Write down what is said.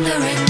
Wondering